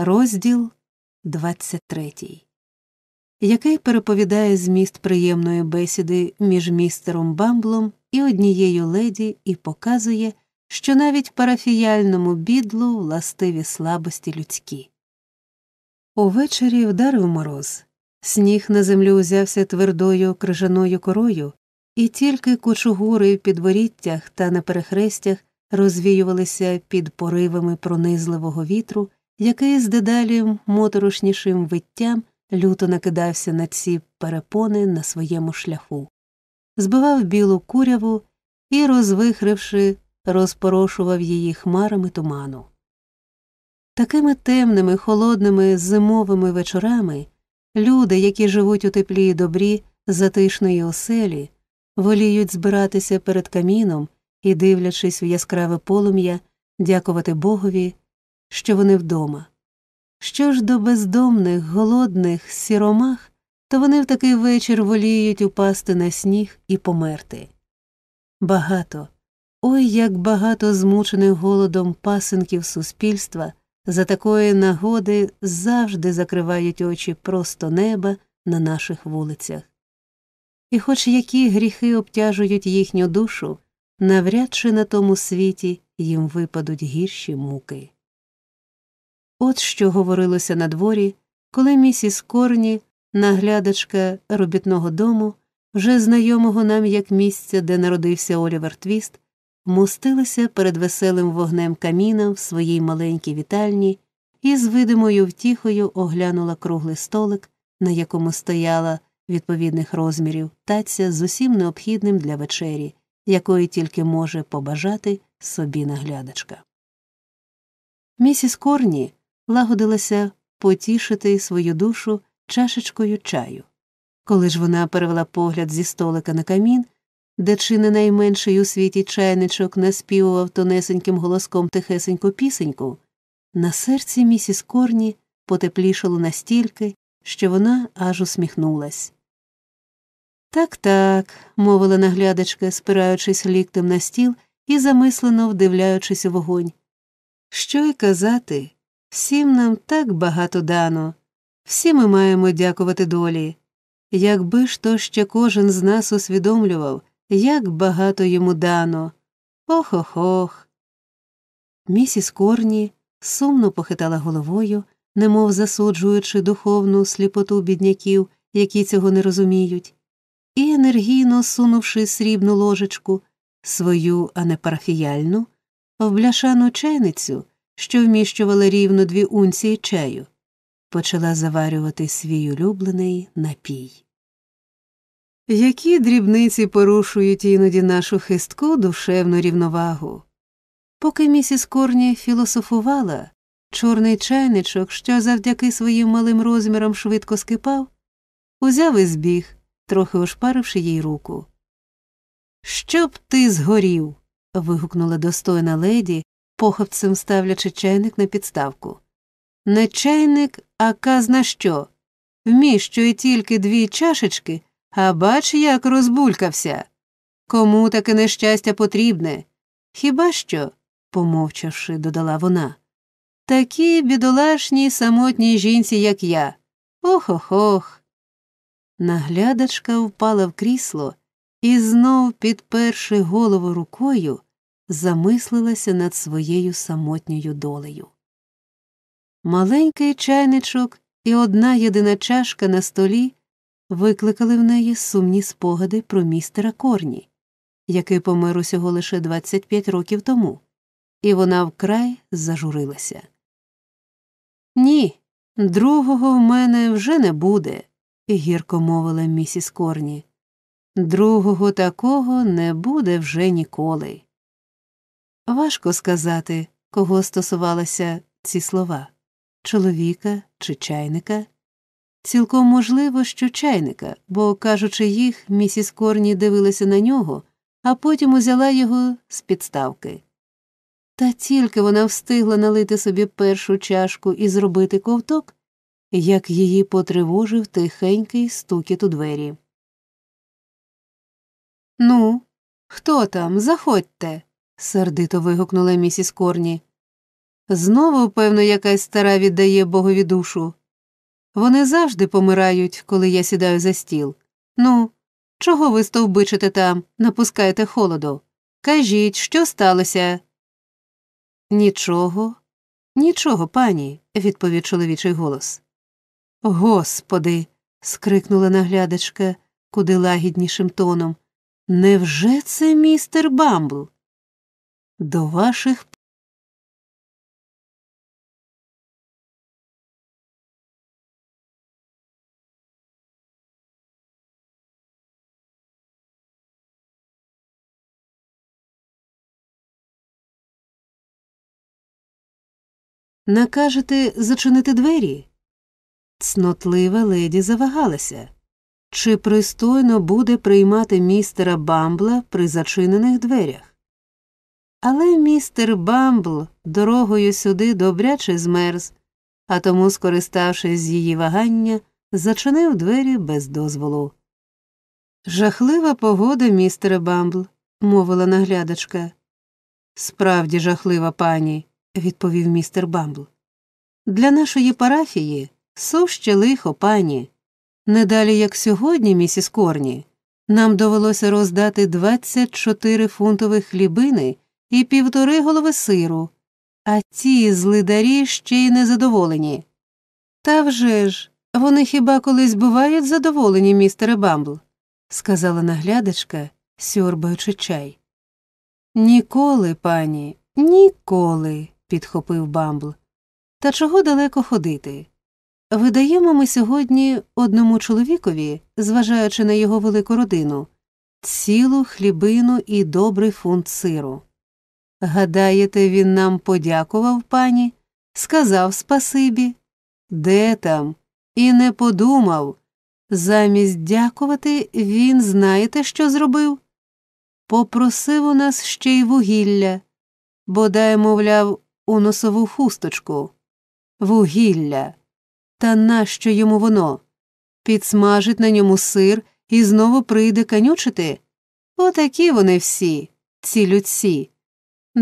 Розділ 23, який переповідає зміст приємної бесіди між містером Бамблом і однією леді і показує, що навіть парафіяльному бідлу властиві слабості людські. Увечері вдарив мороз. Сніг на землю узявся твердою крижаною корою, і тільки кучугури в підворіттях та на перехрестях розвіювалися під поривами пронизливого вітру, який з дедалі моторошнішим виттям люто накидався на ці перепони на своєму шляху, збивав білу куряву і, розвихривши, розпорошував її хмарами туману. Такими темними, холодними зимовими вечорами люди, які живуть у теплі й добрі затишної оселі, воліють збиратися перед каміном і, дивлячись в яскраве полум'я, дякувати Богові, що вони вдома. Що ж до бездомних, голодних, сіромах, то вони в такий вечір воліють упасти на сніг і померти. Багато, ой як багато змучених голодом пасенків суспільства за такої нагоди завжди закривають очі просто неба на наших вулицях. І хоч які гріхи обтяжують їхню душу, навряд чи на тому світі їм випадуть гірші муки. От що говорилося на дворі, коли місіс Корні, наглядачка робітного дому, вже знайомого нам як місця, де народився Олівер Твіст, мостилася перед веселим вогнем каміна в своїй маленькій вітальні і з видимою втіхою оглянула круглий столик, на якому стояла відповідних розмірів таця з усім необхідним для вечері, якої тільки може побажати собі наглядачка. Місіс Корні лагодилася потішити свою душу чашечкою чаю. Коли ж вона перевела погляд зі столика на камін, де чи не найменший у світі чайничок наспівував тонесеньким голоском тихесеньку пісеньку, на серці місіс Корні потеплішало настільки, що вона аж усміхнулась. Так, так, мовила наглядачка, спираючись ліктем на стіл і замислено вдивляючись у вогонь. Що й казати, всім нам так багато дано, всі ми маємо дякувати долі. Якби ж то ще кожен з нас усвідомлював, як багато йому дано. Ох ох ох. Місіс Корні сумно похитала головою, немов засуджуючи духовну сліпоту бідняків, які цього не розуміють, і енергійно сунувши срібну ложечку, свою, а не парафіяльну, в бляшану чайницю, що вміщувала рівно дві унції чаю, почала заварювати свій улюблений напій. Які дрібниці порушують іноді нашу хистку душевну рівновагу. Поки місіс Корні філософувала, чорний чайничок, що завдяки своїм малим розмірам швидко скипав, узяв і збіг, трохи ошпаривши їй руку. Щоб ти згорів. вигукнула достойна леді, похапцем ставлячи чайник на підставку. Не чайник, а казна що. Вміщує тільки дві чашечки. А бач, як розбулькався. Кому таке нещастя потрібне? Хіба що, помовчавши, додала вона. Такі бідолашній самотній жінці, як я. Ох ох ох. Наглядачка впала в крісло і знов, підперши голову рукою, замислилася над своєю самотньою долею. Маленький чайничок і одна єдина чашка на столі викликали в неї сумні спогади про містера Корні, який помер усього лише 25 років тому, і вона вкрай зажурилася. Ні, другого в мене вже не буде, гірко мовила місіс Корні. Другого такого не буде вже ніколи. Важко сказати, кого стосувалися ці слова чоловіка чи чайника. Цілком можливо, що чайника, бо, кажучи їх, місіс Корні дивилася на нього, а потім узяла його з підставки. Та тільки вона встигла налити собі першу чашку і зробити ковток, як її потривожив тихенький стукіт у двері. Ну, хто там? Заходьте. Сердито вигукнула місіс Корні. Знову, певно, якась стара віддає Богові душу. Вони завжди помирають, коли я сідаю за стіл. Ну, чого ви стовбичите там, напускаєте холоду? Кажіть, що сталося? Нічого, нічого, пані, відповів чоловічий голос. Господи. скрикнула наглядачка куди лагіднішим тоном. Невже це містер Бамбл? До ваших Накажете зачинити двері? Цнотлива леді завагалася. Чи пристойно буде приймати містера Бамбла при зачинених дверях? Але містер Бамбл дорогою сюди добряче змерз, а тому, скориставшись з її вагання, зачинив двері без дозволу. Жахлива погода, містере Бамбл, мовила наглядачка. Справді жахлива пані, відповів містер Бамбл. Для нашої парафії суще лихо, пані. Не далі, як сьогодні, місіс Корні, нам довелося роздати 24 фунтових хлібини і півтори голови сиру, а ті злидарі ще й незадоволені. Та вже ж, вони хіба колись бувають задоволені, містере Бамбл, сказала наглядачка, сьорбаючи чай. Ніколи, пані, ніколи, підхопив Бамбл. Та чого далеко ходити? Видаємо ми сьогодні одному чоловікові, зважаючи на його велику родину, цілу хлібину і добрий фунт сиру. Гадаєте, він нам подякував пані, сказав спасибі? Де там? І не подумав. Замість дякувати, він знаєте, що зробив? Попросив у нас ще й вугілля, бодай, мовляв, у носову хусточку. Вугілля. Та нащо йому воно? Підсмажить на ньому сир і знову прийде канючити? Отакі вони всі, ці людці.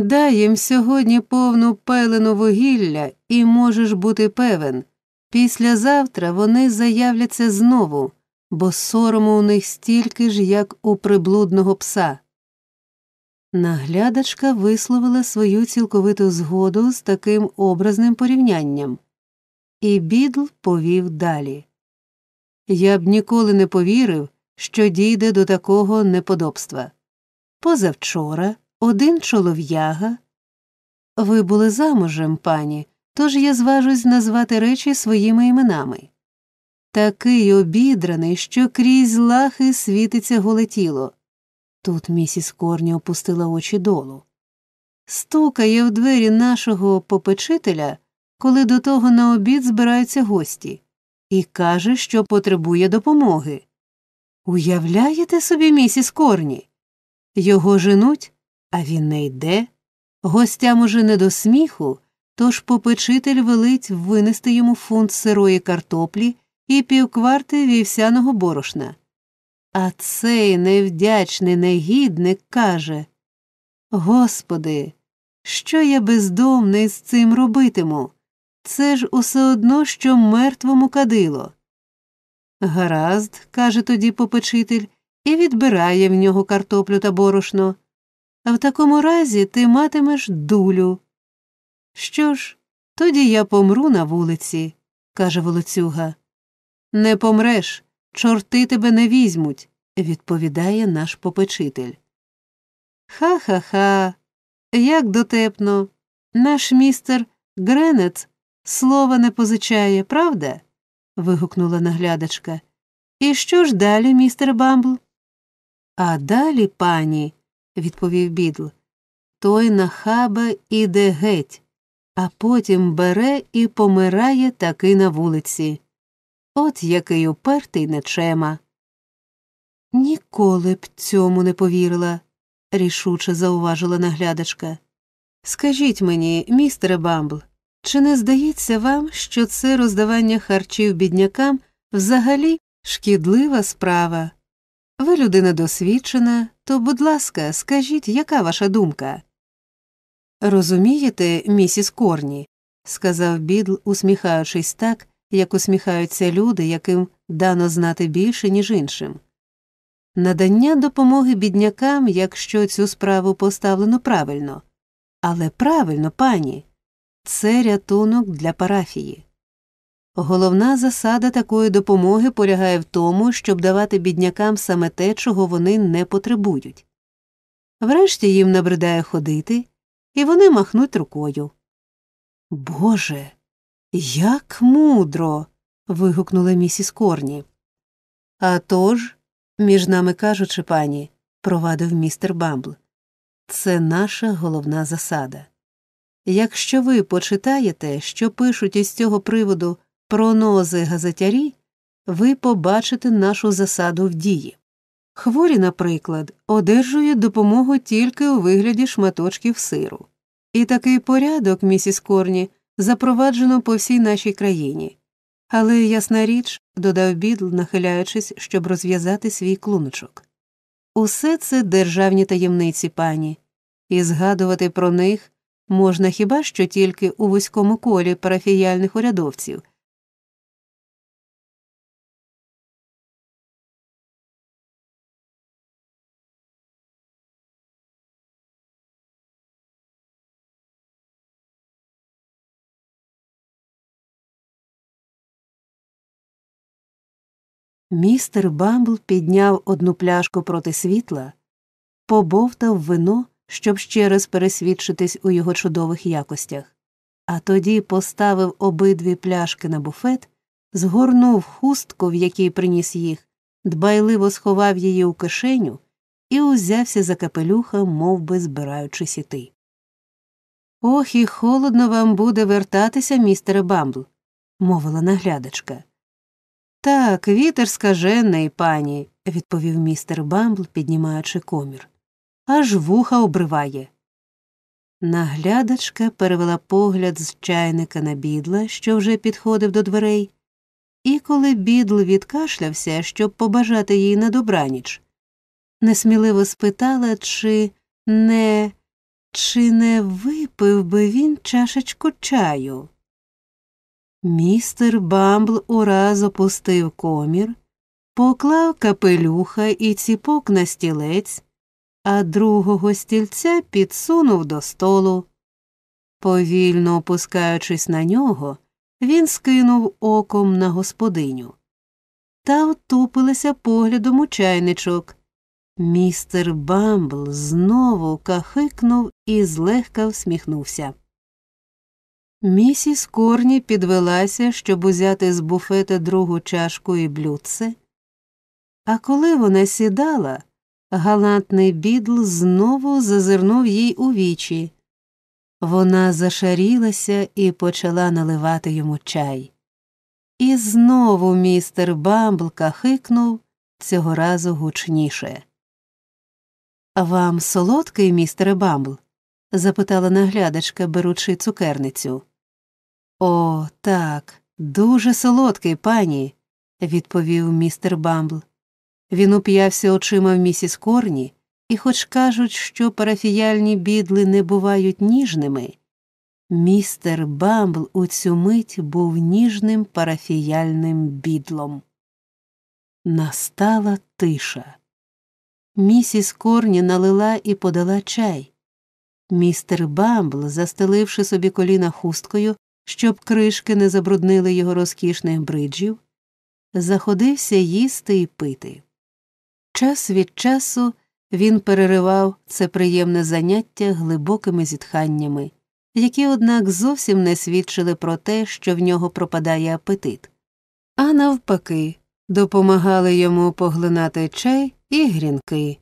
Дай їм сьогодні повну пелену вугілля, і можеш бути певен. Післязавтра вони заявляться знову, бо сорому у них стільки ж, як у приблудного пса. Наглядачка висловила свою цілковиту згоду з таким образним порівнянням. І бідл повів далі. Я б ніколи не повірив, що дійде до такого неподобства. Позавчора один чолов'яга. Ви були замужем, пані, тож я зважусь назвати речі своїми іменами. Такий обідраний, що крізь лахи світиться голе тіло. Тут місіс Корні опустила очі долу. Стукає в двері нашого попечителя коли до того на обід збираються гості, і каже, що потребує допомоги. Уявляєте собі, місіс Корні? Його женуть, а він не йде. Гостям уже не до сміху, тож попечитель велить винести йому фунт сирої картоплі і півкварти вівсяного борошна. А цей невдячний негідник каже Господи, що я бездомний з цим робитиму? Це ж усе одно, що мертвому кадило. Гаразд, каже тоді попечитель, і відбирає в нього картоплю та борошно. В такому разі ти матимеш дулю. Що ж, тоді я помру на вулиці, каже волоцюга. Не помреш, чорти тебе не візьмуть, відповідає наш попечитель. Ха ха ха, як дотепно. Наш містер Гренец Слова не позичає, правда? вигукнула наглядачка. І що ж далі, містер Бамбл? А далі, пані, відповів бідл, той нахаба іде геть, а потім бере і помирає таки на вулиці. От який упертий нечема. Ніколи б цьому не повірила, рішуче зауважила наглядачка. Скажіть мені, містере Бамбл, чи не здається вам, що це роздавання харчів біднякам взагалі шкідлива справа? Ви людина досвідчена, то, будь ласка, скажіть, яка ваша думка? Розумієте, місіс Корні, сказав Бідл, усміхаючись так, як усміхаються люди, яким дано знати більше, ніж іншим. Надання допомоги біднякам, якщо цю справу поставлено правильно, але правильно, пані, це рятунок для парафії. Головна засада такої допомоги полягає в тому, щоб давати біднякам саме те, чого вони не потребують. Врешті їм набридає ходити, і вони махнуть рукою. Боже, як мудро. вигукнула місіс Корні. «А тож, між нами кажучи, пані, провадив містер Бамбл, це наша головна засада. Якщо ви почитаєте, що пишуть із цього приводу пронози-газетярі, ви побачите нашу засаду в дії. Хворі, наприклад, одержують допомогу тільки у вигляді шматочків сиру. І такий порядок, місіс Корні, запроваджено по всій нашій країні. Але, ясна річ, додав бідл, нахиляючись, щоб розв'язати свій клуночок. Усе це державні таємниці, пані, і згадувати про них можна хіба що тільки у вузькому колі парафіяльних урядовців. Містер Бамбл підняв одну пляшку проти світла, побовтав вино, щоб ще раз пересвідчитись у його чудових якостях, а тоді поставив обидві пляшки на буфет, згорнув хустку, в якій приніс їх, дбайливо сховав її у кишеню і узявся за капелюха, мовби збираючись іти. Ох, і холодно вам буде вертатися, містере Бамбл, мовила наглядачка. Так, вітер скажений, пані, відповів містер Бамбл, піднімаючи комір. Аж вуха обриває. Наглядачка перевела погляд з чайника на бідла, що вже підходив до дверей, і коли бідл відкашлявся, щоб побажати їй на добраніч, несміливо спитала, чи не чи не випив би він чашечку чаю. Містер Бамбл ураз опустив комір, поклав капелюха і ціпок на стілець, а другого стільця підсунув до столу. Повільно опускаючись на нього, він скинув оком на господиню. Та втупилася поглядом у чайничок. Містер Бамбл знову кахикнув і злегка всміхнувся. Місіс Корні підвелася, щоб узяти з буфета другу чашку і блюдце, а коли вона сідала, галантний бідл знову зазирнув їй у вічі. Вона зашарілася і почала наливати йому чай. І знову містер Бамбл кахикнув цього разу гучніше. Вам солодкий, містере Бамбл? Запитала наглядачка, беручи цукерницю. О, так, дуже солодкий, пані, відповів містер Бамбл. Він уп'явся очима в місіс Корні, і, хоч кажуть, що парафіяльні бідли не бувають ніжними, містер Бамбл у цю мить був ніжним парафіяльним бідлом. Настала тиша. Місіс Корні налила і подала чай. Містер Бамбл, застеливши собі коліна хусткою, щоб кришки не забруднили його розкішних бриджів, заходився їсти і пити. Час від часу він переривав це приємне заняття глибокими зітханнями, які, однак, зовсім не свідчили про те, що в нього пропадає апетит, а навпаки, допомагали йому поглинати чай і грінки.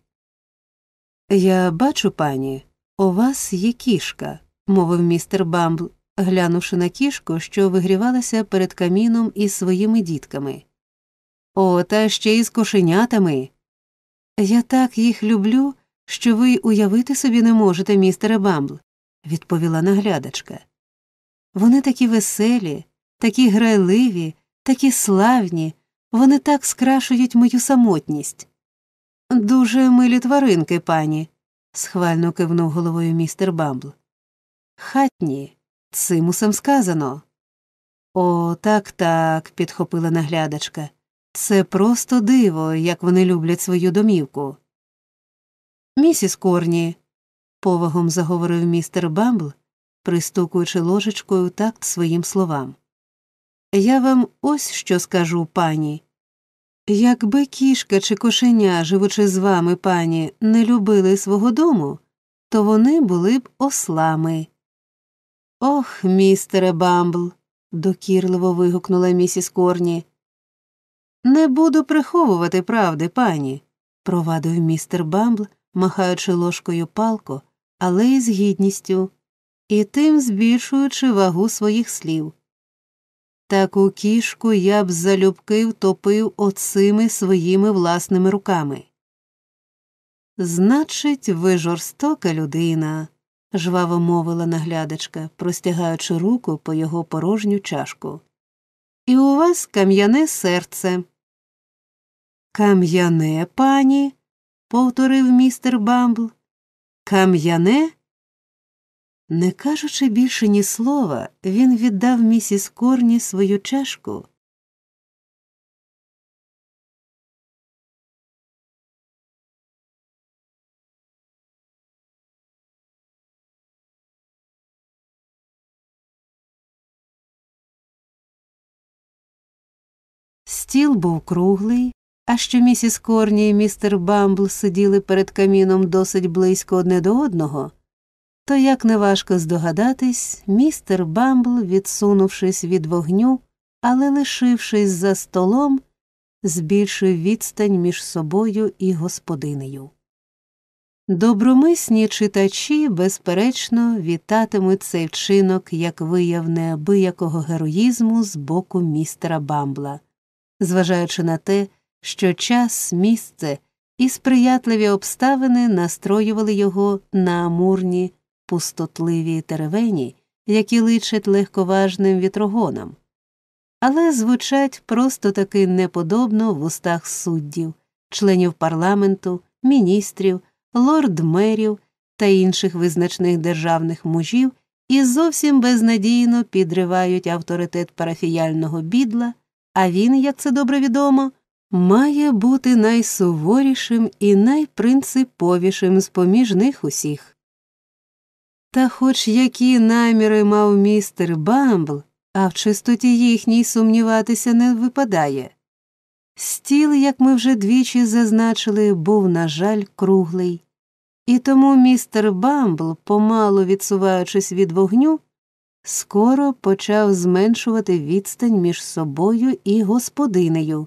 Я бачу, пані, у вас є кішка, мовив містер Бамбл, глянувши на кішку, що вигрівалася перед каміном із своїми дітками. О, та ще й з кошенятами. Я так їх люблю, що ви уявити собі не можете, містере Бамбл, відповіла наглядачка. Вони такі веселі, такі грайливі, такі славні, вони так скрашують мою самотність. Дуже милі тваринки, пані, схвально кивнув головою містер Бамбл. хатні, цимусом сказано. О, так, так, підхопила наглядачка. Це просто диво, як вони люблять свою домівку. Місіс Корні, повагом заговорив містер Бамбл, пристукуючи ложечкою такт своїм словам. Я вам ось що скажу, пані. Якби кішка чи кошеня, живучи з вами, пані, не любили свого дому, то вони були б ослами. Ох, містере Бамбл, докірливо вигукнула місіс Корні. Не буду приховувати правди, пані, провадив містер Бамбл, махаючи ложкою палко, але й з гідністю, і тим збільшуючи вагу своїх слів. Таку кішку я б залюбки втопив оцими своїми власними руками. Значить, ви жорстока людина, жваво мовила наглядачка, простягаючи руку по його порожню чашку. І у вас кам'яне серце. Кам'яне, пані, повторив містер Бамбл. Кам'яне? Не кажучи більше ні слова, він віддав місіс Корні свою чашку. Стіл був круглий, а що місіс Корні і містер Бамбл сиділи перед каміном досить близько одне до одного, то, як неважко здогадатись, містер Бамбл, відсунувшись від вогню, але лишившись за столом, збільшив відстань між собою і господинею. Добромисні читачі, безперечно, вітатимуть цей вчинок як вияв неабиякого героїзму з боку містера Бамбла, зважаючи на те, що час, місце і сприятливі обставини настроювали його на амурні, пустотливі теревені, які личать легковажним вітрогонам, але звучать просто таки неподобно в устах суддів, членів парламенту, міністрів, лорд-мерів та інших визначних державних мужів і зовсім безнадійно підривають авторитет парафіяльного бідла, а він, як це добре відомо, має бути найсуворішим і найпринциповішим з-поміж них усіх. Та хоч які наміри мав містер Бамбл, а в чистоті їхній сумніватися не випадає. Стіл, як ми вже двічі зазначили, був, на жаль, круглий, і тому містер Бамбл, помалу відсуваючись від вогню, скоро почав зменшувати відстань між собою і господинею.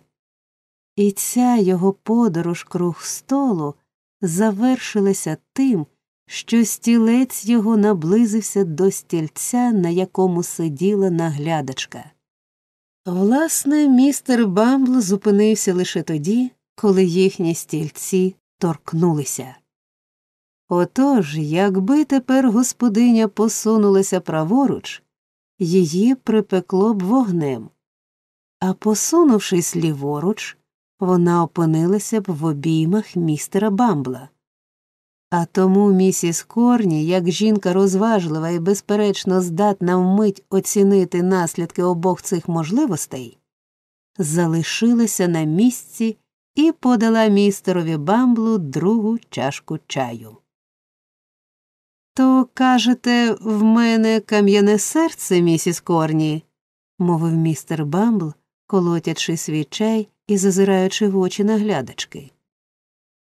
І ця його подорож круг столу завершилася тим, що стілець його наблизився до стільця, на якому сиділа наглядачка. Власне, містер Бамбл зупинився лише тоді, коли їхні стільці торкнулися. Отож, якби тепер господиня посунулася праворуч, її припекло б вогнем, а посунувшись ліворуч, вона опинилася б в обіймах містера Бамбла. А тому місіс Корні, як жінка розважлива і безперечно здатна вмить оцінити наслідки обох цих можливостей, залишилася на місці і подала містерові Бамблу другу чашку чаю. То, кажете, в мене кам'яне серце, місіс Корні, мовив містер Бамбл, колотячи свій чай і зазираючи в очі наглядачки.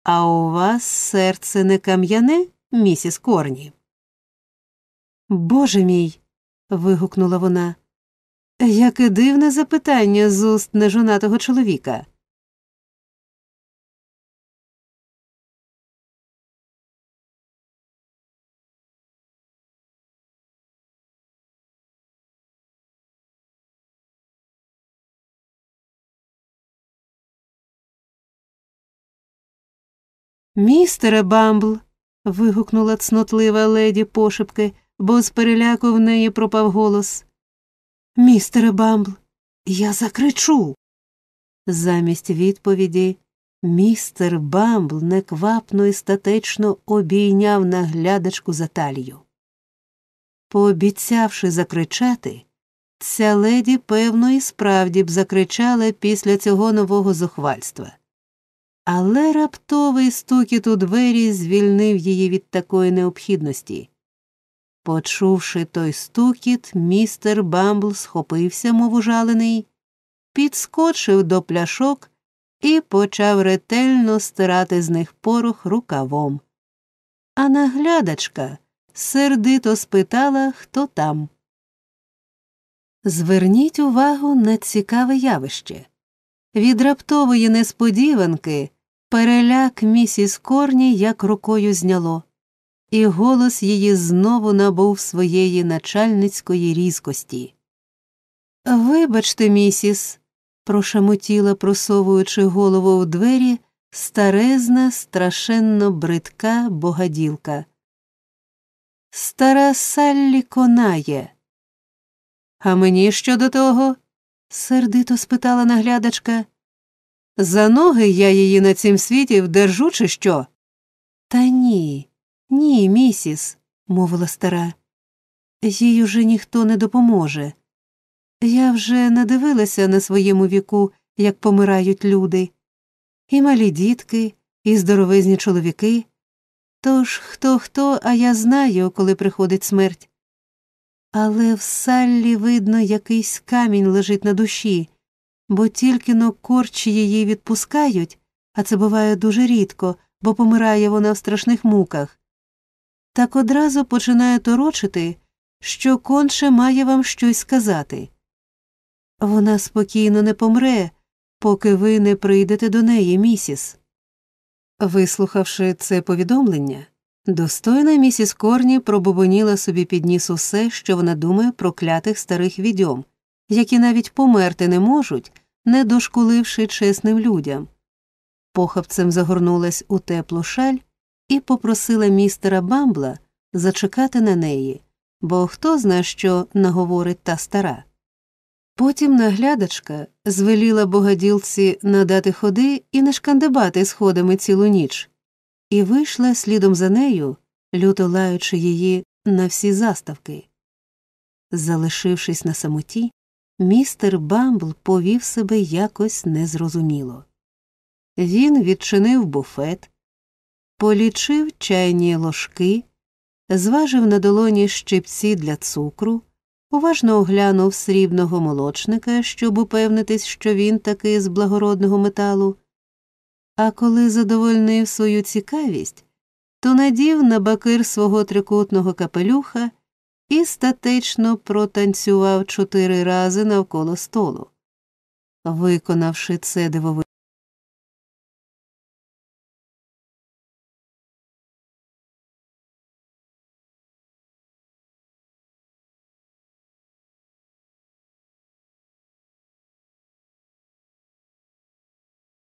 А у вас серце не кам'яне, місіс Корні? Боже мій. вигукнула вона. Яке дивне запитання з уст нежонатого чоловіка. Містере Бамбл. вигукнула цнотлива леді пошепки, бо з переляку в неї пропав голос. Містере Бамбл, я закричу. Замість відповіді містер Бамбл неквапно і статечно обійняв наглядачку за талію. Пообіцявши закричати, ця леді, певно, і справді б закричала після цього нового зухвальства. Але раптовий стукіт у двері звільнив її від такої необхідності. Почувши той стукіт, містер Бамбл схопився, мов ужалений, підскочив до пляшок і почав ретельно стирати з них порох рукавом. А наглядачка сердито спитала, хто там. Зверніть увагу на цікаве явище. Від раптової несподіванки переляк місіс Корні як рукою зняло, і голос її знову набув своєї начальницької різкості. Вибачте, місіс, прошамотіла, просовуючи голову в двері, старезна, страшенно бридка богаділка. Стара Саллі конає. А мені що до того? сердито спитала наглядачка. За ноги я її на цім світі вдержу, чи що? Та ні, ні, місіс, мовила стара. Їй уже ніхто не допоможе. Я вже надивилася на своєму віку, як помирають люди, і малі дітки, і здоровезні чоловіки. Тож хто хто, а я знаю, коли приходить смерть. Але в саллі, видно, якийсь камінь лежить на душі, бо тільки но корчі її відпускають, а це буває дуже рідко, бо помирає вона в страшних муках. Так одразу починає торочити, що конче має вам щось сказати. Вона спокійно не помре, поки ви не прийдете до неї, місіс. Вислухавши це повідомлення, достойна місіс Корні пробубоніла собі під ніс усе, що вона думає про клятих старих відьом, які навіть померти не можуть, не дошкуливши чесним людям. Похапцем загорнулась у теплу шаль і попросила містера Бамбла зачекати на неї, бо хто зна, що наговорить та стара. Потім наглядачка звеліла богаділці надати ходи і не шкандибати сходами цілу ніч, і вийшла слідом за нею, люто лаючи її на всі заставки. Залишившись на самоті, містер Бамбл повів себе якось незрозуміло. Він відчинив буфет, полічив чайні ложки, зважив на долоні щипці для цукру уважно оглянув срібного молочника, щоб упевнитись, що він таки з благородного металу, а коли задовольнив свою цікавість, то надів на бакир свого трикутного капелюха і статечно протанцював чотири рази навколо столу. Виконавши це дивовижне